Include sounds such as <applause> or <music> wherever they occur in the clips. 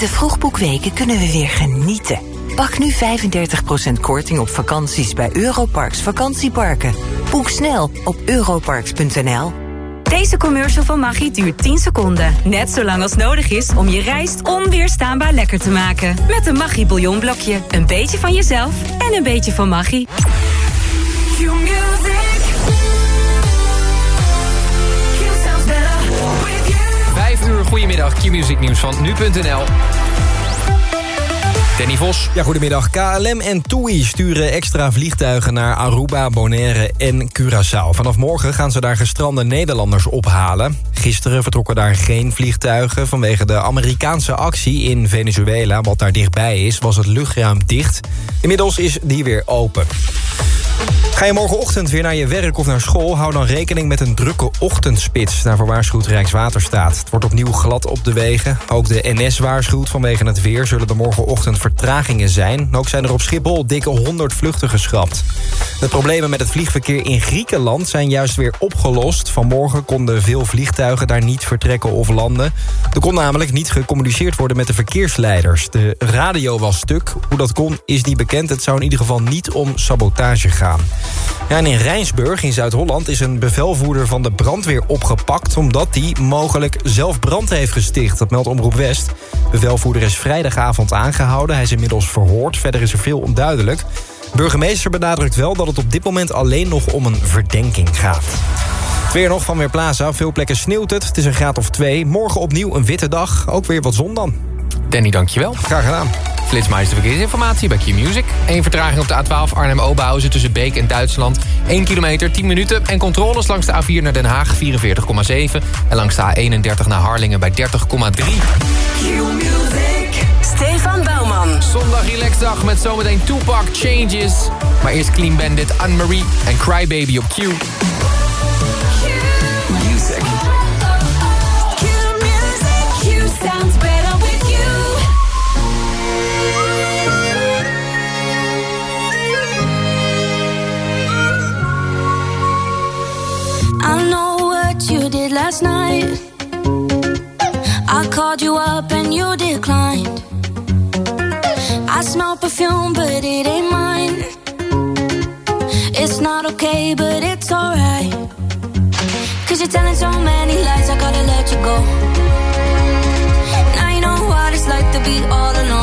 De vroegboekweken kunnen we weer genieten. Pak nu 35% korting op vakanties bij Europarks vakantieparken. Boek snel op europarks.nl. Deze commercial van Maggi duurt 10 seconden. Net zo lang als nodig is om je rijst onweerstaanbaar lekker te maken. Met een Maggi bouillonblokje. Een beetje van jezelf en een beetje van Maggi. Goedemiddag, Q-Music nieuws van nu.nl. Danny Vos. Ja, goedemiddag. KLM en TUI sturen extra vliegtuigen naar Aruba, Bonaire en Curaçao. Vanaf morgen gaan ze daar gestrande Nederlanders ophalen. Gisteren vertrokken daar geen vliegtuigen. Vanwege de Amerikaanse actie in Venezuela, wat daar dichtbij is... was het luchtruim dicht. Inmiddels is die weer open. Ga je morgenochtend weer naar je werk of naar school... hou dan rekening met een drukke ochtendspits. Daarvoor waarschuwt Rijkswaterstaat. Het wordt opnieuw glad op de wegen. Ook de NS waarschuwt vanwege het weer... zullen er morgenochtend vertragingen zijn. Ook zijn er op Schiphol dikke 100 vluchten geschrapt. De problemen met het vliegverkeer in Griekenland zijn juist weer opgelost. Vanmorgen konden veel vliegtuigen daar niet vertrekken of landen. Er kon namelijk niet gecommuniceerd worden met de verkeersleiders. De radio was stuk. Hoe dat kon is niet bekend. Het zou in ieder geval niet om sabotage gaan. Ja, en in Rijnsburg in Zuid-Holland is een bevelvoerder van de brandweer opgepakt... omdat hij mogelijk zelf brand heeft gesticht. Dat meldt Omroep West. De bevelvoerder is vrijdagavond aangehouden. Hij is inmiddels verhoord. Verder is er veel onduidelijk. Burgemeester benadrukt wel dat het op dit moment alleen nog om een verdenking gaat. Het weer nog van Weerplaza. Veel plekken sneeuwt het. Het is een graad of twee. Morgen opnieuw een witte dag. Ook weer wat zon dan. Danny, dankjewel. Graag gedaan. Flitsmeister verkeersinformatie bij Q-Music. Eén vertraging op de A12 Arnhem-Oberhausen tussen Beek en Duitsland. 1 kilometer, 10 minuten. En controles langs de A4 naar Den Haag 44,7. En langs de A31 naar Harlingen bij 30,3. Stefan Bouwman. Zondag relaxdag met zometeen Tupac Changes. Maar eerst Clean Bandit, Anne-Marie en Crybaby op Q. last night. I called you up and you declined. I smell perfume, but it ain't mine. It's not okay, but it's alright. Cause you're telling so many lies, I gotta let you go. Now you know what it's like to be all alone.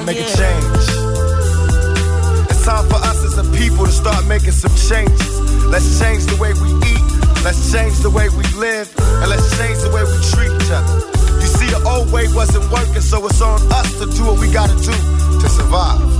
Yeah. Gotta make a change. It's time for us as a people to start making some changes. Let's change the way we eat. Let's change the way we live. And let's change the way we treat each other. You see, the old way wasn't working, so it's on us to do what we gotta do to survive.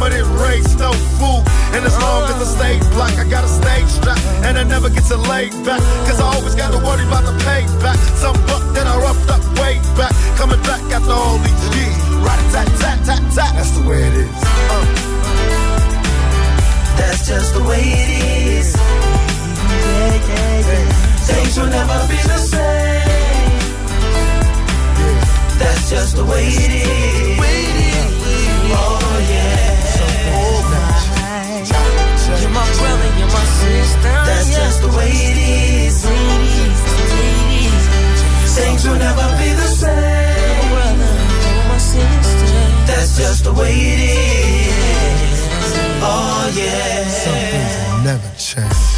mama didn't raise no fool. And as long as I stay black, I got a stage strap. And I never get to lay back. Cause I always got to worry about the payback. Some buck that I roughed up way back. Coming back after all these years. Right tat tat tat tat. That's the way it is. Uh. That's just the way it is. Yeah, yeah, yeah. Things will never be the same. That's just the way it is. Oh yeah. You're my brother, you're my sister. That's just the way it is. Things will never be the same. Brother, my sister. That's just the way it is. Oh yeah. Things will Never change.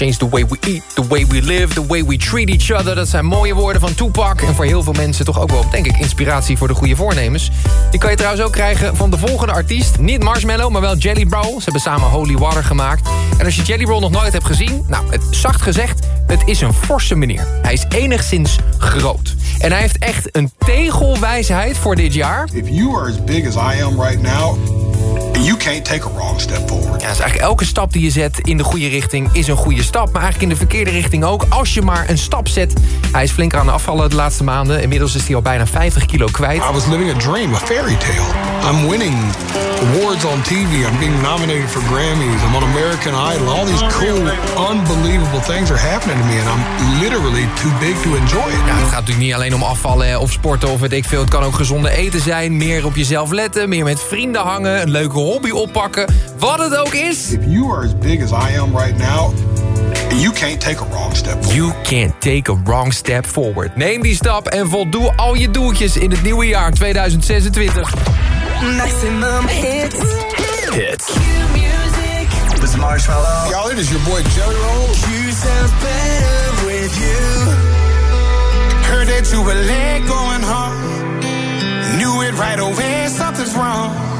Change the way we eat, the way we live, the way we treat each other. Dat zijn mooie woorden van Tupac. En voor heel veel mensen toch ook wel, denk ik, inspiratie voor de goede voornemens. Die kan je trouwens ook krijgen van de volgende artiest. Niet Marshmallow, maar wel Jelly Roll. Ze hebben samen Holy Water gemaakt. En als je Jelly Roll nog nooit hebt gezien... Nou, het, zacht gezegd, het is een forse meneer. Hij is enigszins groot. En hij heeft echt een tegelwijsheid voor dit jaar. If you are as big as I am right now, And you can't take a wrong step forward. Ja, dus eigenlijk elke stap die je zet in de goede richting is een goede stap. Maar eigenlijk in de verkeerde richting ook. Als je maar een stap zet. Hij is flink aan het afvallen de laatste maanden. Inmiddels is hij al bijna 50 kilo kwijt. I was living a dream, a fairy tale. I'm winning awards on TV. I'm being nominated for Grammys. I'm on American Idol. All these cool, unbelievable things are happening to me. And I'm literally too big to enjoy it. Ja, het gaat natuurlijk niet alleen om afvallen of sporten of weet ik veel. Het kan ook gezonde eten zijn, meer op jezelf letten... meer met vrienden hangen, een leuke hobby oppakken. Wat het ook is... If you are as big as I am right now, you can't take a wrong step forward. You can't take a wrong step forward. Neem die stap en voldoe al je doeltjes in het nieuwe jaar 2026. Maximum hits. Hits. Q music. This is Marshmallow. Y'all, it is your boy Jelly Roll. Q sounds better with you. Heard that you were late going home. Knew it right away, something's wrong.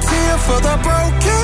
Tear for the broken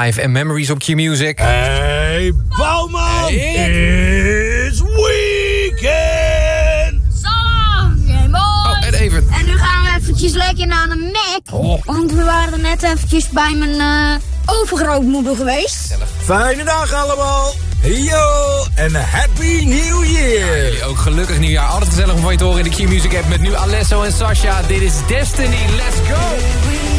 5 en Memories op Q-Music. Hey, Bouwman! It's weekend! Zo, mooi. Oh, en even. En nu gaan we eventjes lekker naar de Mac. Oh. Want we waren net eventjes bij mijn eh, overgrootmoeder geweest. Fijne dag allemaal! Yo, en Happy New Year! Jullie ook gelukkig nieuwjaar. Altijd gezellig om van je te horen in de Q-Music app met nu Alesso en Sasha. Dit is Destiny. Let's go!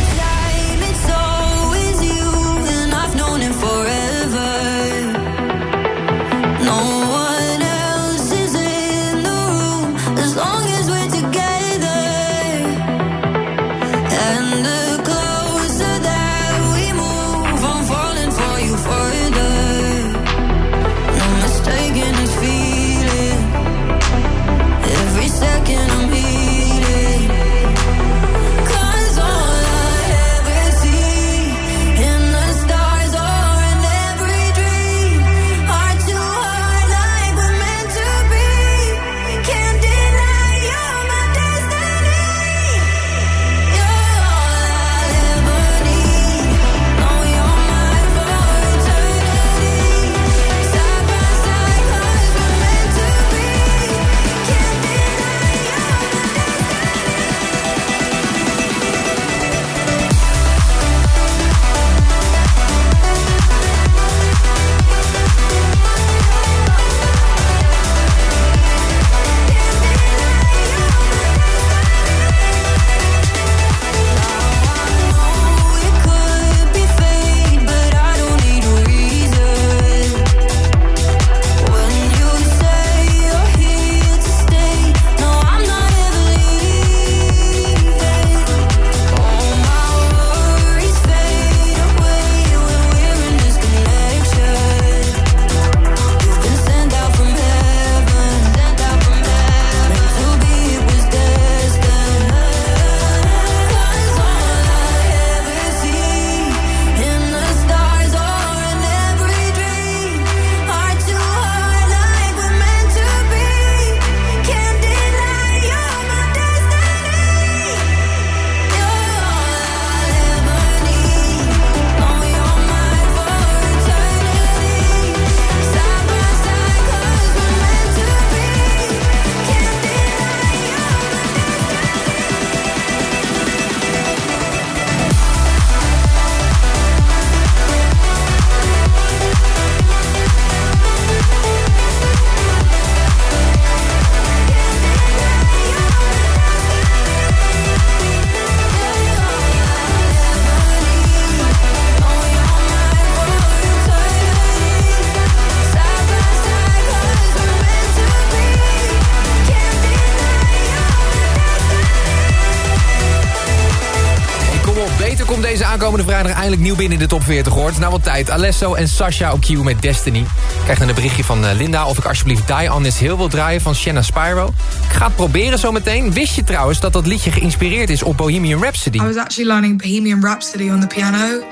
Eindelijk nieuw binnen in de top 40 hoort. Na wat tijd, Alesso en Sasha op Q met Destiny. Ik krijg dan een berichtje van eh, Linda of ik alsjeblieft Die On This Hill wil draaien van Shanna Spyro. Ik ga het proberen zometeen. Wist je trouwens dat dat liedje geïnspireerd is op Bohemian Rhapsody? I was actually learning Bohemian Rhapsody on the piano.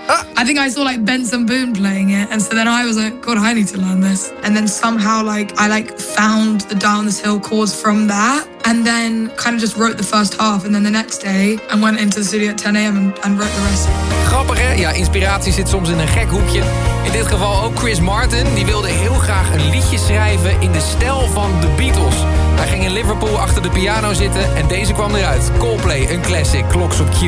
I think I saw like Benson Boone playing it, and so then I was like, God, I need to learn this. And then somehow, like, I like found the Down This Hill chords from that, and then kind of just wrote the first half. And then the next day, I went into the studio at 10 a.m. And, and wrote the rest. Grappig hè? Ja, inspiratie zit soms in een gek hoekje. In dit geval ook Chris Martin. Die wilde heel graag een liedje schrijven in de stijl van de Beatles. Hij ging in Liverpool achter de piano zitten en deze kwam eruit. Coldplay, een classic, Clocks op Q.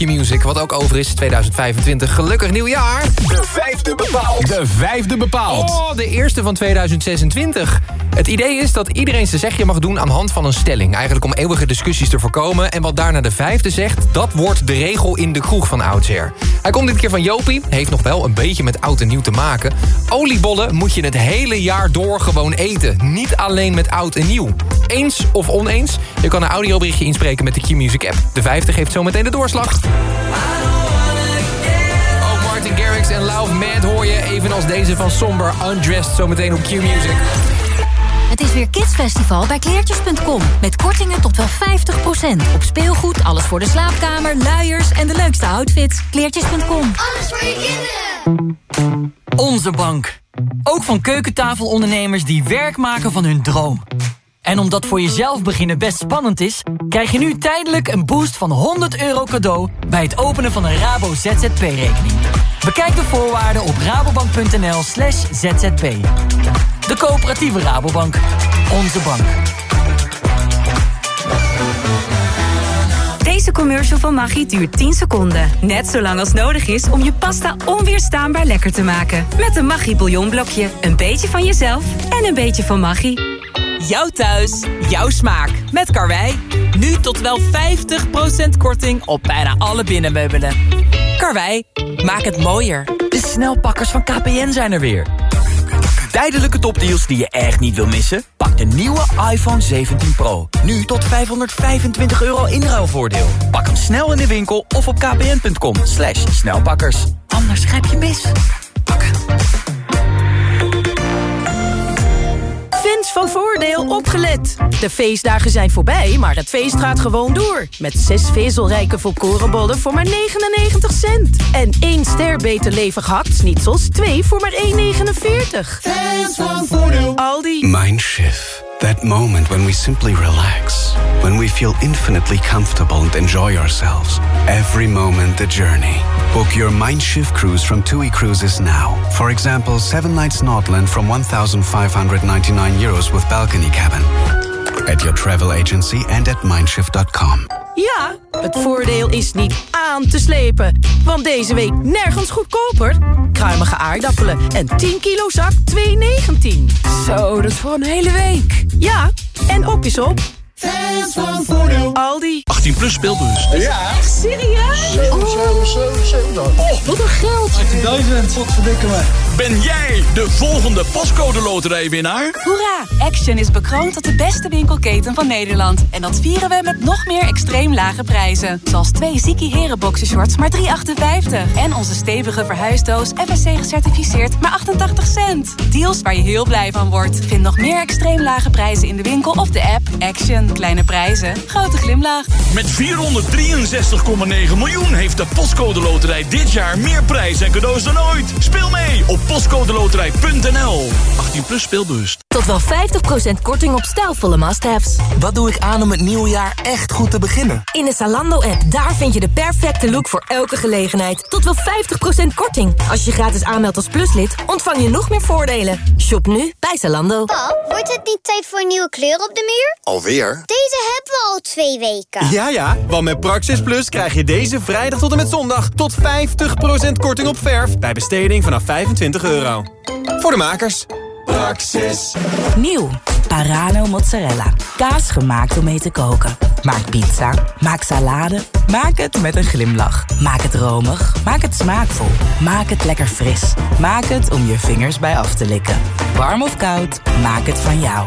Music. Wat ook over is, 2025. Gelukkig nieuwjaar. De vijfde bepaald. De vijfde bepaald. Oh, de eerste van 2026. Het idee is dat iedereen zijn zegje mag doen aan hand van een stelling. Eigenlijk om eeuwige discussies te voorkomen. En wat daarna de vijfde zegt, dat wordt de regel in de kroeg van oudsher. Hij komt dit keer van Jopie. Heeft nog wel een beetje met oud en nieuw te maken. Oliebollen moet je het hele jaar door gewoon eten. Niet alleen met oud en nieuw. Eens of oneens? Je kan een audioberichtje inspreken met de Q-Music app. De vijfde geeft zo meteen de doorslag. Ook Martin Garrix en Loud Mad hoor je. Evenals deze van Somber Undressed zometeen op Q-Music. Het is weer Kidsfestival bij kleertjes.com. Met kortingen tot wel 50%. Op speelgoed, alles voor de slaapkamer, luiers en de leukste outfits. Kleertjes.com. Alles voor je kinderen. Onze bank. Ook van keukentafelondernemers die werk maken van hun droom. En omdat voor jezelf beginnen best spannend is... krijg je nu tijdelijk een boost van 100 euro cadeau... bij het openen van een Rabo ZZP-rekening. Bekijk de voorwaarden op rabobank.nl slash zzp. De coöperatieve Rabobank. Onze bank. Deze commercial van Maggi duurt 10 seconden. Net zo lang als nodig is om je pasta onweerstaanbaar lekker te maken. Met een Maggi bouillonblokje. Een beetje van jezelf en een beetje van Maggi. Jouw thuis, jouw smaak. Met Karwei. Nu tot wel 50% korting op bijna alle binnenmeubelen. Karwei, maak het mooier. De snelpakkers van KPN zijn er weer. Tijdelijke topdeals die je echt niet wil missen? Pak de nieuwe iPhone 17 Pro. Nu tot 525 euro inruilvoordeel. Pak hem snel in de winkel of op kpn.com. Slash snelpakkers. Anders grijp je mis. Fans van Voordeel opgelet. De feestdagen zijn voorbij, maar het feest gaat gewoon door. Met zes vezelrijke volkorenbollen voor maar 99 cent. En één ster beter levig hakt-snitsels, twee voor maar 1,49. Fans van Voordeel. Aldi. Mindshift. That moment when we simply relax. When we feel infinitely comfortable and enjoy ourselves. Every moment the journey. Book your Mindshift cruise from TUI Cruises now. For example, 7 nights Nordland from 1,599 euros with balcony cabin. At your travel agency and at mindshift.com. Ja, het voordeel is niet aan te slepen. Want deze week nergens goedkoper. Kruimige aardappelen en 10 kilo zak 2,19. Zo, dat is voor een hele week. Ja, en op is op. Fans van Voordeel. Aldi. 18 plus speelbus. Ja. Echt serieus? Oh, wat een geld. 18.000. Wat verdikken me. Ben jij de volgende pascode loterijwinnaar? Hoera! Action is bekroond tot de beste winkelketen van Nederland. En dat vieren we met nog meer extreem lage prijzen. Zoals twee Ziki Heren boxershorts maar 3,58. En onze stevige verhuisdoos FSC gecertificeerd maar 88 cent. Deals waar je heel blij van wordt. Vind nog meer extreem lage prijzen in de winkel of de app. Action. Kleine prijzen. Grote glimlach. Met 463,9 miljoen heeft de Postcode Loterij dit jaar meer prijs en cadeaus dan ooit. Speel mee op postcodeloterij.nl. 18 plus speelbewust. Tot wel 50% korting op stijlvolle must-haves. Wat doe ik aan om het nieuwe jaar echt goed te beginnen? In de Zalando-app, daar vind je de perfecte look voor elke gelegenheid. Tot wel 50% korting. Als je gratis aanmeldt als pluslid, ontvang je nog meer voordelen. Shop nu bij Zalando. Pap, wordt het niet tijd voor een nieuwe kleur op de muur? Alweer? Deze hebben we al twee weken. Ja, ja, want met Praxis Plus krijg je deze vrijdag tot en met zondag... tot 50% korting op verf bij besteding vanaf 25 euro. Voor de makers. Praxis. Nieuw. Parano mozzarella. Kaas gemaakt om mee te koken. Maak pizza. Maak salade. Maak het met een glimlach. Maak het romig. Maak het smaakvol. Maak het lekker fris. Maak het om je vingers bij af te likken. Warm of koud, maak het van jou.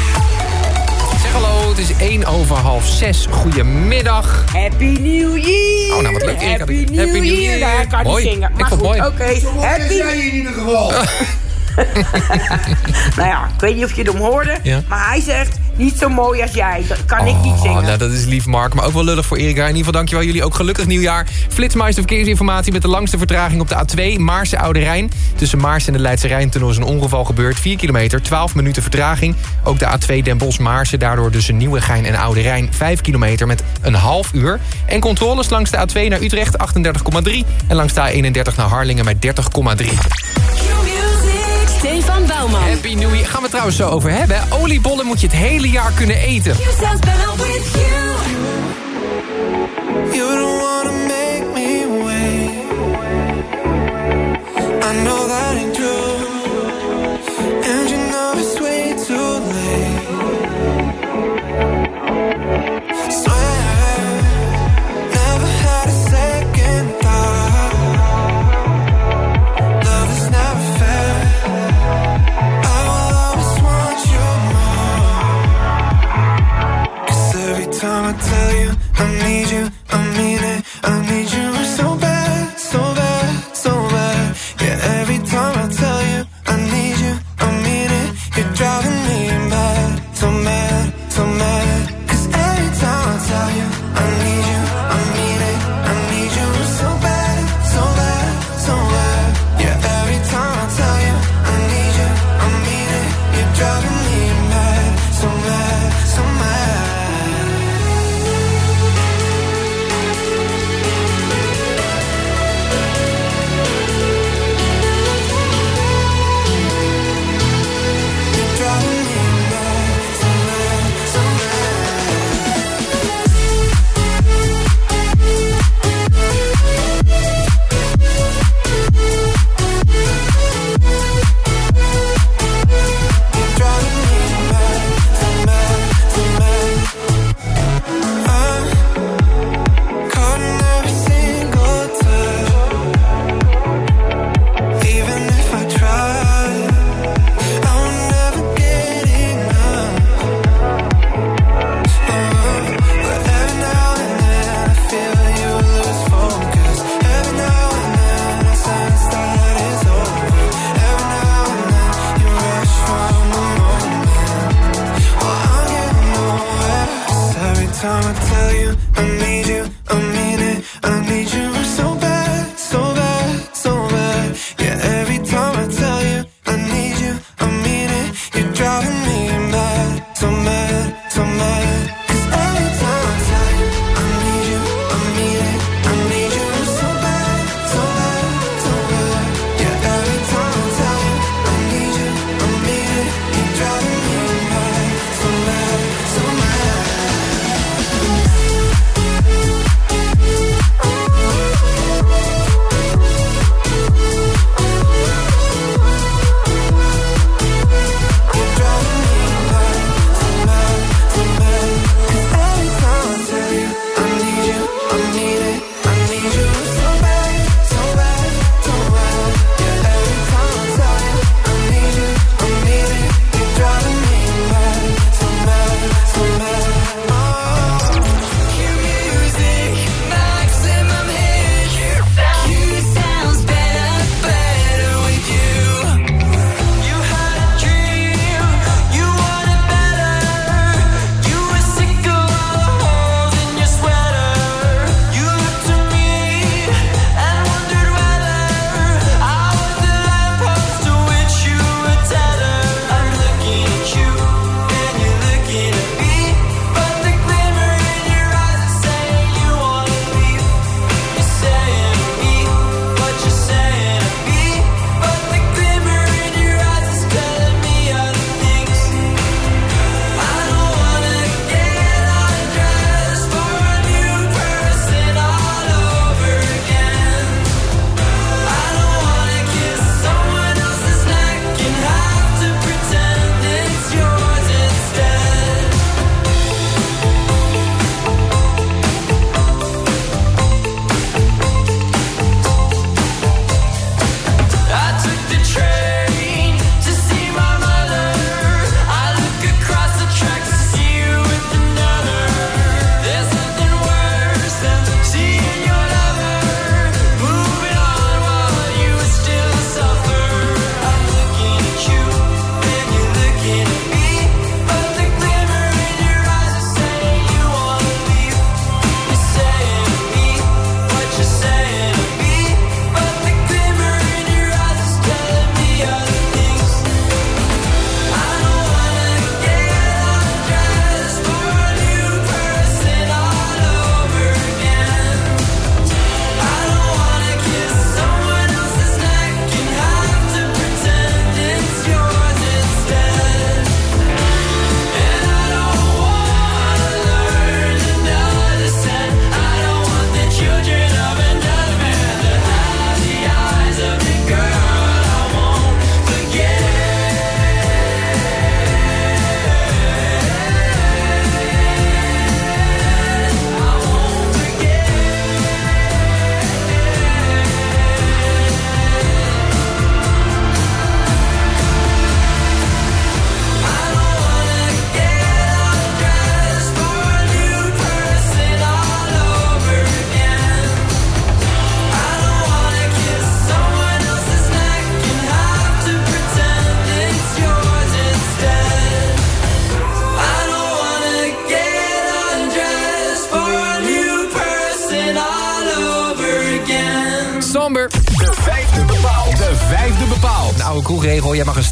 Is 1 over half 6. Goedemiddag. Happy New Year! Oh, nou wat leuk. Happy New Happy New Year! Year. Nou, ik kan niet Mooi. zingen. Ik Maar vond goed, het oké. mooi. Happy... in ieder geval. <laughs> <laughs> nou ja, ik weet niet of je het hem hoorde. Ja. Maar hij zegt, niet zo mooi als jij. Dat kan ik niet Oh, zingen. nou, dat is lief, Mark. Maar ook wel lullig voor Erika. In ieder geval dankjewel jullie ook gelukkig nieuwjaar. Flitsmeister verkeersinformatie met de langste vertraging op de A2. Maarse Oude Rijn. Tussen Maars en de Leidse Rijntunnel is een ongeval gebeurd. 4 kilometer, 12 minuten vertraging. Ook de A2 Den Bosch-Maarse. Daardoor tussen Nieuwegein en Oude Rijn 5 kilometer met een half uur. En controles langs de A2 naar Utrecht 38,3. En langs de A31 naar Harlingen met 30,3. Stefan Bouwman. Happy New Year. Gaan we het trouwens zo over hebben. Oliebollen moet je het hele jaar kunnen eten. You don't wanna make me wait. I know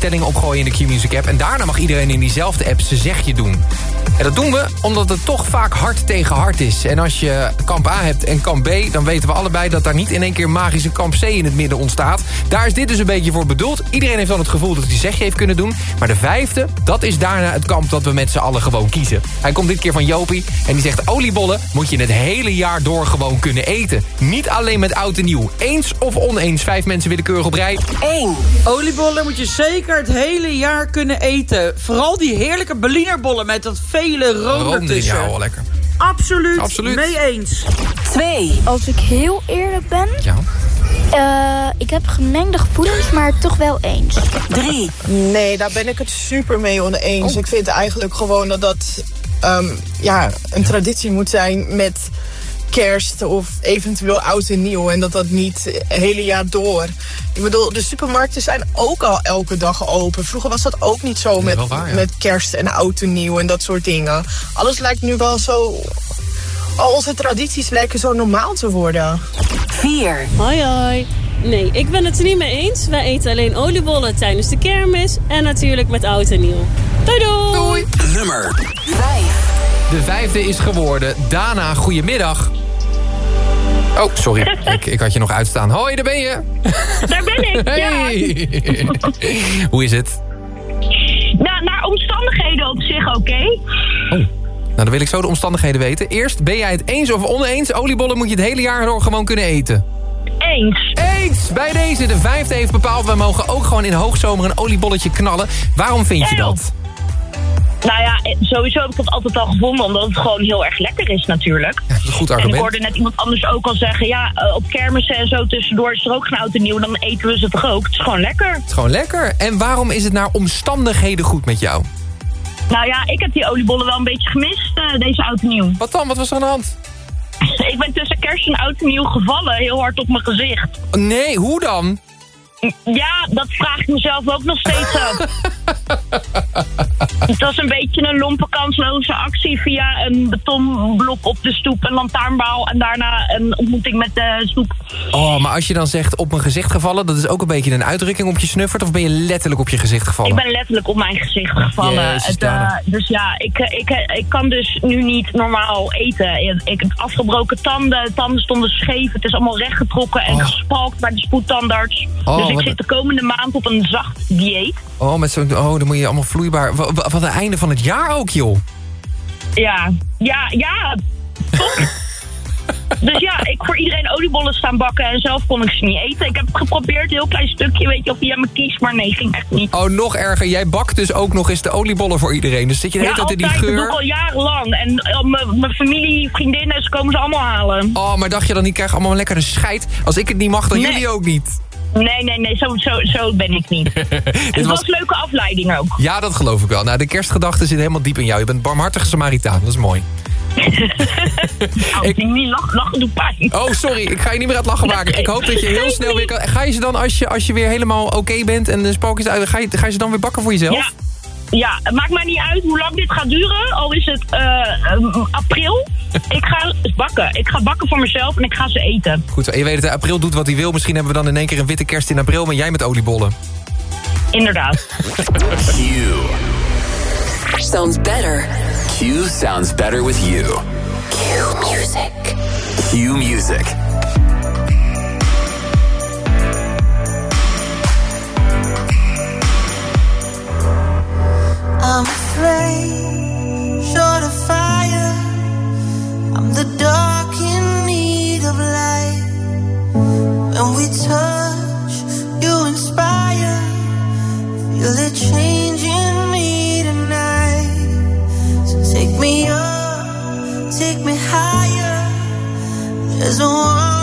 kroegregel, jij in de Q-Music app... en daarna mag iedereen in diezelfde app zijn zegje doen. En dat doen we omdat het toch vaak hard tegen hard is. En als je kamp A hebt en kamp B... dan weten we allebei dat daar niet in één keer magisch een kamp C in het midden ontstaat. Daar is dit dus een beetje voor bedoeld. Iedereen heeft dan het gevoel dat hij zegje heeft kunnen doen. Maar de vijfde, dat is daarna het kamp dat we met z'n allen gewoon kiezen. Hij komt dit keer van Jopie en die zegt... oliebollen moet je het hele jaar door gewoon kunnen eten. Niet alleen met oud en nieuw. Eens of oneens, vijf mensen willekeurig op rij. 1. Oliebollen moet je zeker het hele jaar kunnen eten. Vooral die heerlijke Berlinerbollen met dat vele room ertussen. ja, wel lekker. Absoluut, Absoluut. mee eens. 2. Als ik heel eerlijk ben... Ja. eh, ik heb gemengde gevoelens, maar toch wel eens. 3. Nee, daar ben ik het super mee oneens. Ik vind eigenlijk gewoon dat dat ehm, ja, een traditie moet zijn met kerst of eventueel oud en nieuw. En dat dat niet het hele jaar door. Ik bedoel, de supermarkten zijn ook al elke dag open. Vroeger was dat ook niet zo met, wel waar, ja. met kerst en oud en nieuw en dat soort dingen. Alles lijkt nu wel zo... Al onze tradities lijken zo normaal te worden. 4. Hoi hoi. Nee, ik ben het er niet mee eens. Wij eten alleen oliebollen tijdens de kermis en natuurlijk met oud en nieuw. Doei doei! Nummer 5. De vijfde is geworden. Dana, goedemiddag. Oh, sorry. <laughs> ik, ik had je nog uitstaan. Hoi, daar ben je. <laughs> Daar ben ik, ja. Hey. <laughs> Hoe is het? Nou, naar omstandigheden op zich oké. Nou, dan wil ik zo de omstandigheden weten. Eerst, ben jij het eens of oneens? Oliebollen moet je het hele jaar door gewoon kunnen eten. Eens. Eens! Bij deze, de vijfde heeft bepaald... wij mogen ook gewoon in hoogzomer een oliebolletje knallen. Waarom vind je Ja, joh. Nou ja, eh, sowieso heb ik dat altijd al gevonden, omdat het gewoon heel erg lekker is natuurlijk. Dat is een goed En ik argument. hoorde net iemand anders ook al zeggen, ja, eh, op kermissen en zo tussendoor is er ook geen oud en nieuw. Dan eten we ze toch ook. Het is gewoon lekker. Het is gewoon lekker. En waarom is het naar omstandigheden goed met jou? Nou ja, ik heb die oliebollen wel een beetje gemist, eh, deze oud en nieuw. <laughs> Wat dan? Wat was er aan de hand? ik ben tussen kerst en oud en nieuw gevallen, heel hard op mijn gezicht. Nee, hoe dan? Ja, dat vraag ik mezelf ook nog steeds af. <laughs> Het was een beetje een lompe kansloze actie via een betonblok op de stoep, een lantaarnbaal en daarna een ontmoeting met de stoep. Oh, maar als je dan zegt op mijn gezicht gevallen... dat is ook een beetje een uitdrukking op je snuffert... of ben je letterlijk op je gezicht gevallen? Ik ben letterlijk op mijn gezicht gevallen. Jezus, Het, Dana. eh, dus ja, ik, ik, ik kan dus nu niet normaal eten. Ik, heb afgebroken tanden, tanden stonden scheef. Het is allemaal rechtgetrokken en gespalkt bij de spoedtandarts. Oh, dus ik wat zit de komende maand op een zacht dieet. Oh, met zo'n, oh, dan moet je allemaal vloeibaar... Wa- wa- Wat een einde van het jaar ook, joh. Ja, ja, ja. <laughs> Dus ja, ik voor iedereen oliebollen staan bakken en zelf kon ik ze niet eten. Ik heb het geprobeerd, een heel klein stukje, weet je, of me kiest, maar nee, ging echt niet. Oh, nog erger. Jij bakt dus ook nog eens de oliebollen voor iedereen. Dus zit je de Ja, hele tijd in die Dat doe ik geur. al jarenlang. En eh, mijn- mijn familie, vriendinnen, ze komen ze allemaal halen. Oh, maar dacht je dan niet, krijg allemaal een scheid? Als ik het niet mag, dan Nee. jullie ook niet. Nee, nee, nee, zo, zo, zo ben ik niet. <laughs> Het was leuke afleiding ook. Ja, dat geloof ik wel. Nou, de kerstgedachte zit helemaal diep in jou. Je bent barmhartige Samaritaan. Dat is mooi. <laughs> ik... Niet lachen, lachen doet pijn. Oh, sorry. Ik ga je niet meer aan het lachen maken. Ik hoop dat je heel snel weer kan... Ga je ze dan, als je, als je weer helemaal oké bent en de spookjes uit... Ga je, ga je ze dan weer bakken voor jezelf? Ja. Ja, het maakt mij niet uit hoe lang dit gaat duren. Al is het eh, april. <laughs> Ik ga bakken. Ik ga bakken voor mezelf en ik ga ze eten. Goed, je weet dat april doet wat hij wil. Misschien hebben we dan in één keer een witte kerst in april... maar jij met oliebollen. Inderdaad. <laughs> Q. Sounds better. Q sounds better with you. Q music. Q music. I'm a flame, short of fire. I'm the dark in need of light. When we touch, you inspire. Feel it changing me tonight. So take me up, take me higher. There's a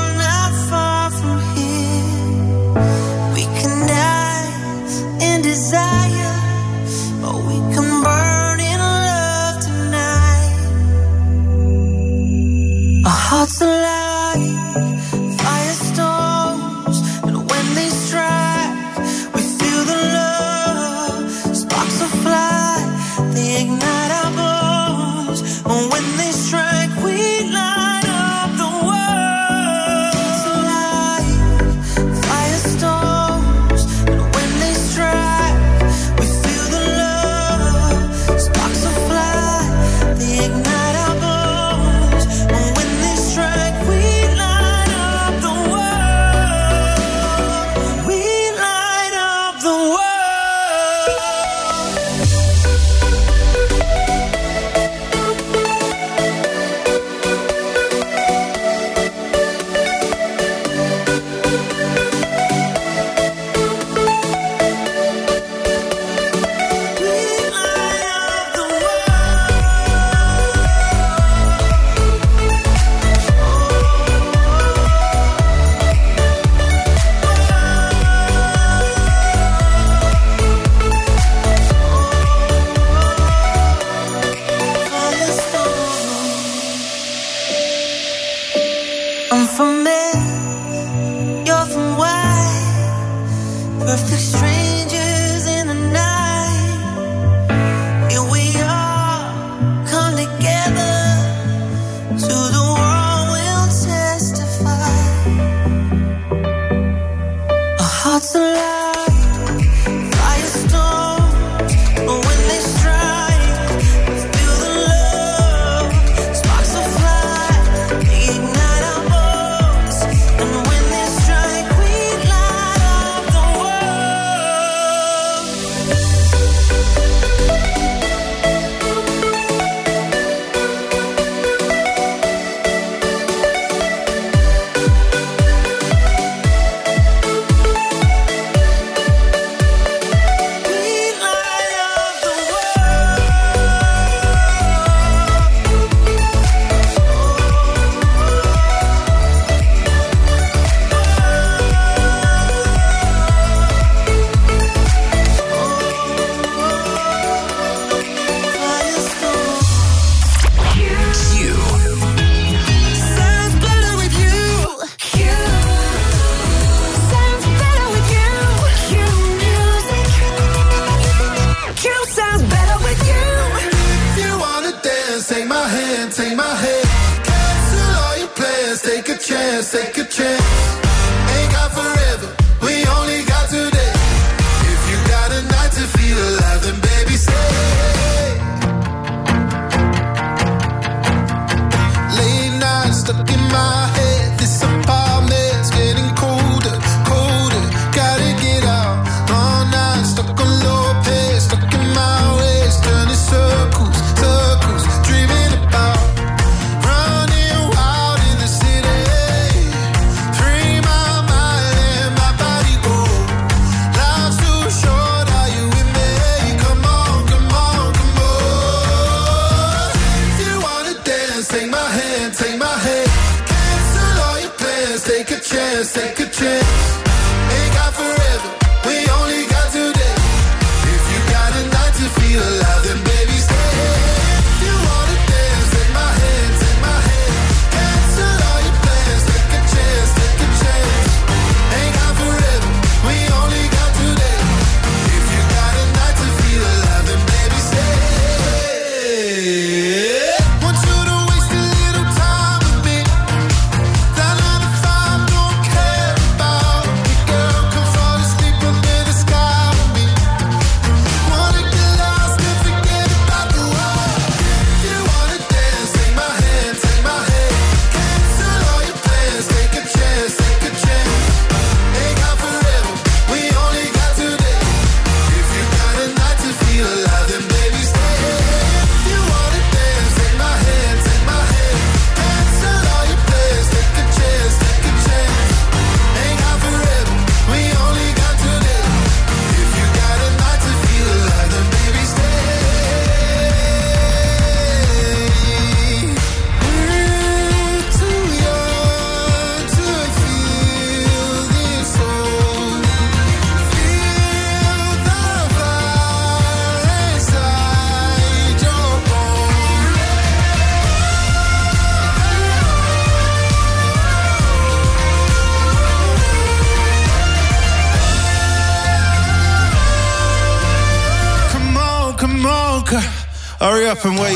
from where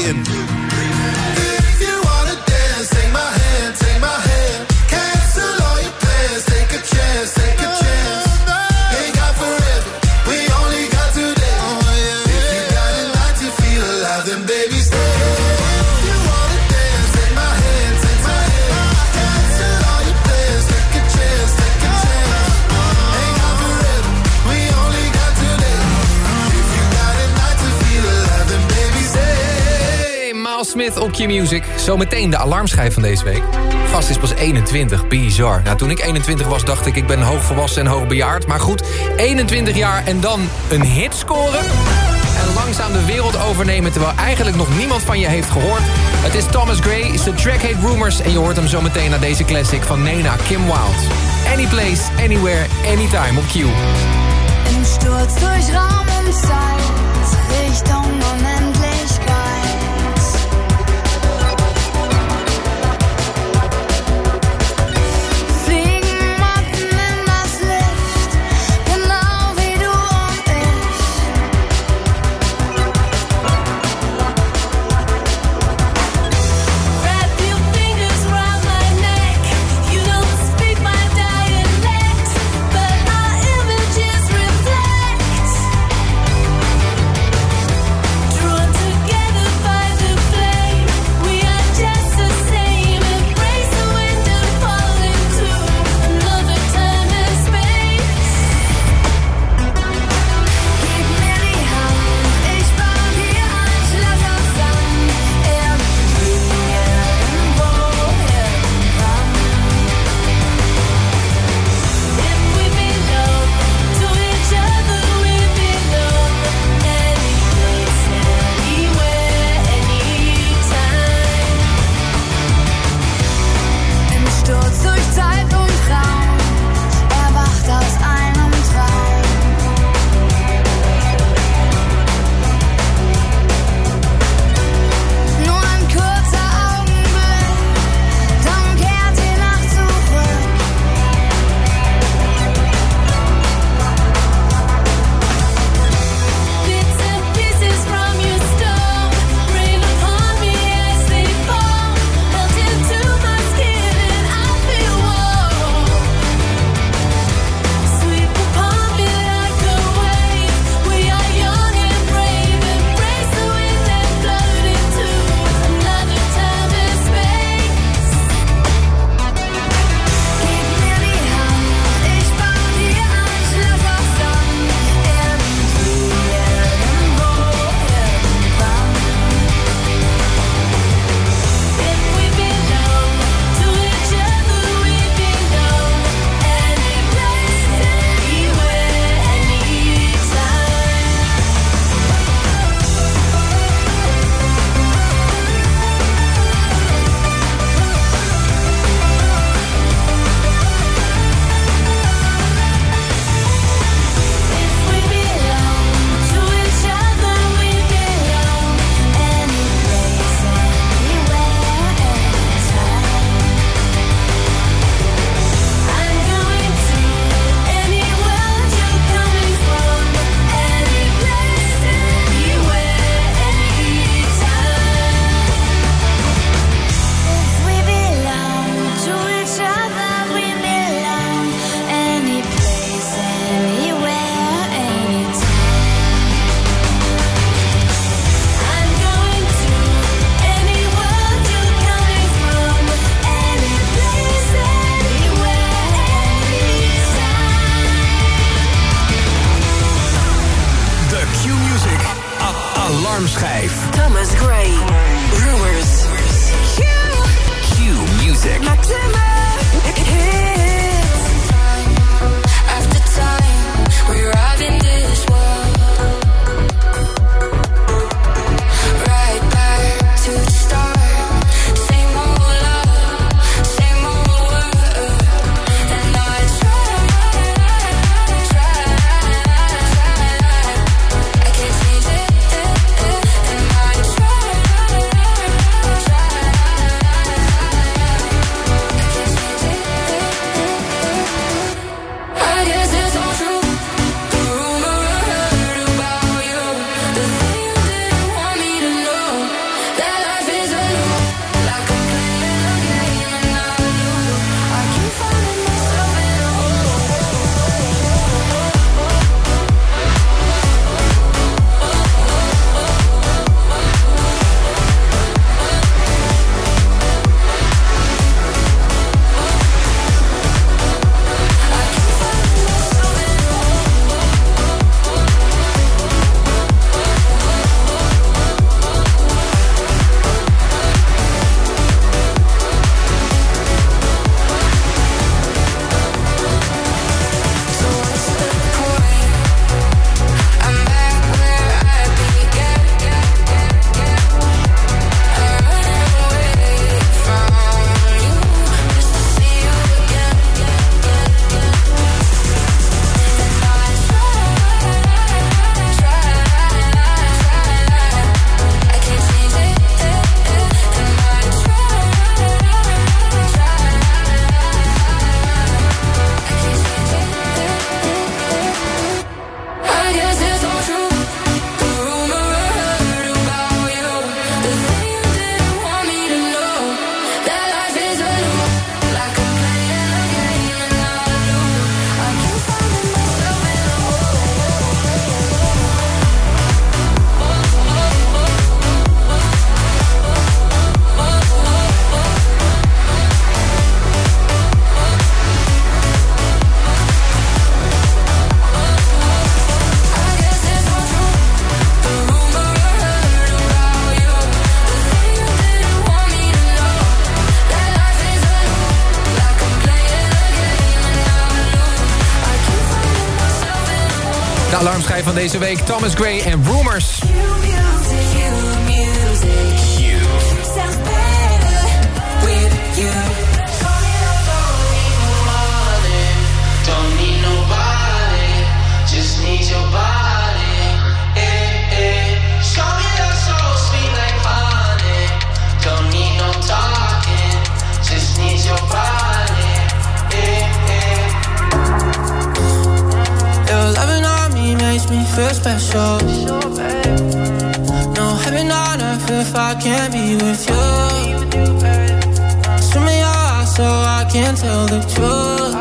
Q Music. Zometeen de alarmschijf van deze week. Gast is pas 21, bizar. Nou, toen ik 21 was, dacht ik, ik ben hoogvolwassen en hoogbejaard. Maar goed, 21 jaar en dan een hit scoren... en langzaam de wereld overnemen... terwijl eigenlijk nog niemand van je heeft gehoord. Het is Thomas Gray, de track heet Rumors... en je hoort hem zometeen naar deze classic van Nena Kim Wild. Anyplace, anywhere, anytime op Q. Een Sturz durch Raum und Zeit, Richtung um van deze week. Thomas Gray en Rumors. Can't be with you. Swim in your eyes so I can tell the truth.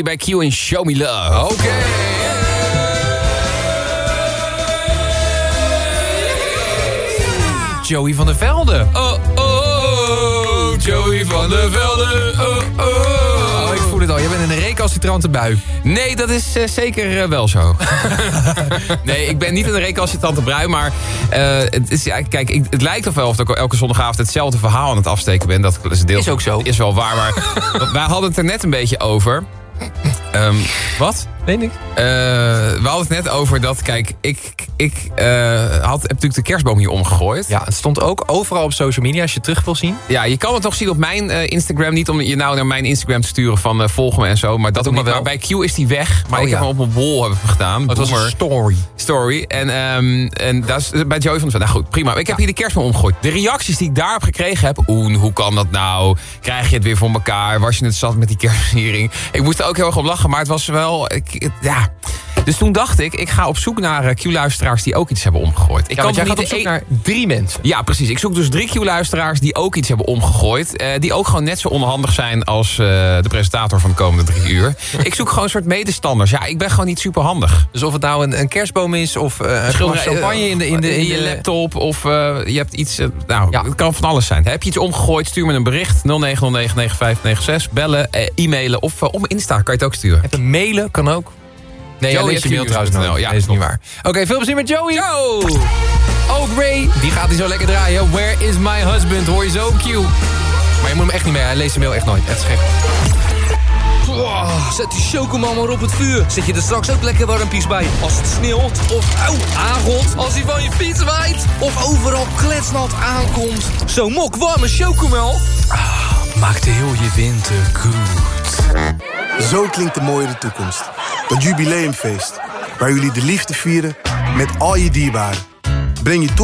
Honey bij Q Show Me Love. Oké. Joey van der Velde. Oh, oh, oh, Joey van der Velde. Oh, oh. Oh, ik voel het al. Je bent in een recalcitrante bui. Nee, dat is eh, zeker eh, wel zo. <laughs> nee, ik ben niet in een recalcitrante bui, maar eh, het, is, ja, kijk, ik- het lijkt toch wel of ik elke zondagavond hetzelfde verhaal aan het afsteken ben. Dat is, deels, is ook zo. Is wel waar, maar <laughs> wij hadden het er net een beetje over. Ehm, wat? Nee, niks. we hadden het net over dat, kijk, ik, ik eh, had, heb natuurlijk de kerstboom hier omgegooid. Ja, het stond ook overal op social media als je het terug wil zien. Ja, je kan het nog zien op mijn eh, Instagram. Niet om je nou naar mijn Instagram te sturen van eh, volg me en zo. Maar dat, ook niet. Maar bij Q is die weg. Maar Oh, ik ja. heb hem op mijn wall hebben gedaan. het was een story. Story. En, ehm, en dat is bij Joey van de. Nou goed, prima. Ik heb hier de kerstboom omgegooid. De reacties die ik daarop gekregen heb. Oen, hoe kan dat nou? Krijg je het weer voor elkaar? Was je het zat met die kerstviering? Ik moest er ook heel erg op lachen. Maar het was wel... Ik, ja. Dus toen dacht ik, ik ga op zoek naar eh, Q-luisteraars die ook iets hebben omgegooid. Ik Ja, want jij toch gaat op zoek naar drie mensen. Ja, precies. Ik zoek dus drie Q-luisteraars die ook iets hebben omgegooid. eh, die ook gewoon net zo onhandig zijn als eh, de presentator van de komende drie uur. <laughs> ik zoek gewoon een soort medestanders. Ja, ik ben gewoon niet super handig. Dus of het nou een, een kerstboom is of een Schilderij, champagne in, de, in, de, in je laptop of je hebt iets... nou, het kan van alles zijn. Heb je iets omgegooid, stuur me een bericht. 09099596. Bellen, e-mailen of om Insta kan je het ook sturen. Even mailen kan ook. Nee, ja, Joey lees je mail at trouwens nooit. Ja, is niet waar. Oké, veel plezier met Joey. Yo! Oh, Ray, die gaat hij zo lekker draaien. Where is my husband? Hoor je zo cute. Maar je moet hem echt niet mee. Hij leest de mail echt nooit. Echt gek. Zet die chocomel maar op het vuur. Zet je er straks ook lekker warmpies bij. Als het sneeuwt of auw, aangot. Als hij van je fiets waait. Of overal kletsnat aankomt. Zo'n mok warme chocomel. Ah, maakt heel je winter goed. Zo klinkt de mooiere toekomst. Dat jubileumfeest. Waar jullie de liefde vieren met al je dierbaren. Breng je